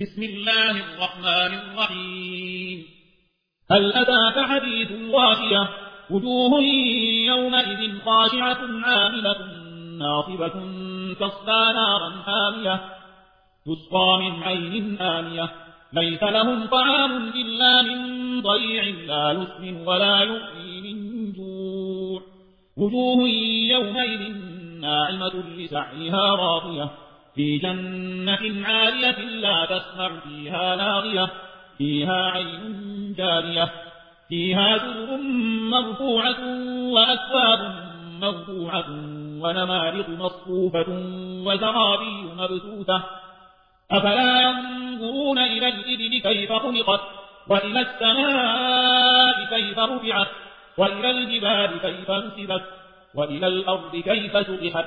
بسم الله الرحمن الرحيم. هل أتاك حديث الواشية وجوه يومئذ خاشعة عاملة ناصبة تصلى نارا حامية تسقى من عين آنية. ليس لهم طعام إلا من ضيع لا يسمن ولا يؤذي من جوع. وجوه يومئذ ناعمة لسعيها راضية. في جنة عالية لا تسمع فيها لاغية فيها عين جارية فيها سرر مرفوعة وأكواب موضوعة ونمارق مصفوفة وزرابي مبثوثة. أفلا ينظرون إلى الإبل كيف خلقت وإلى السماء كيف رفعت وإلى الجبال كيف نسبت وإلى الأرض كيف سطحت.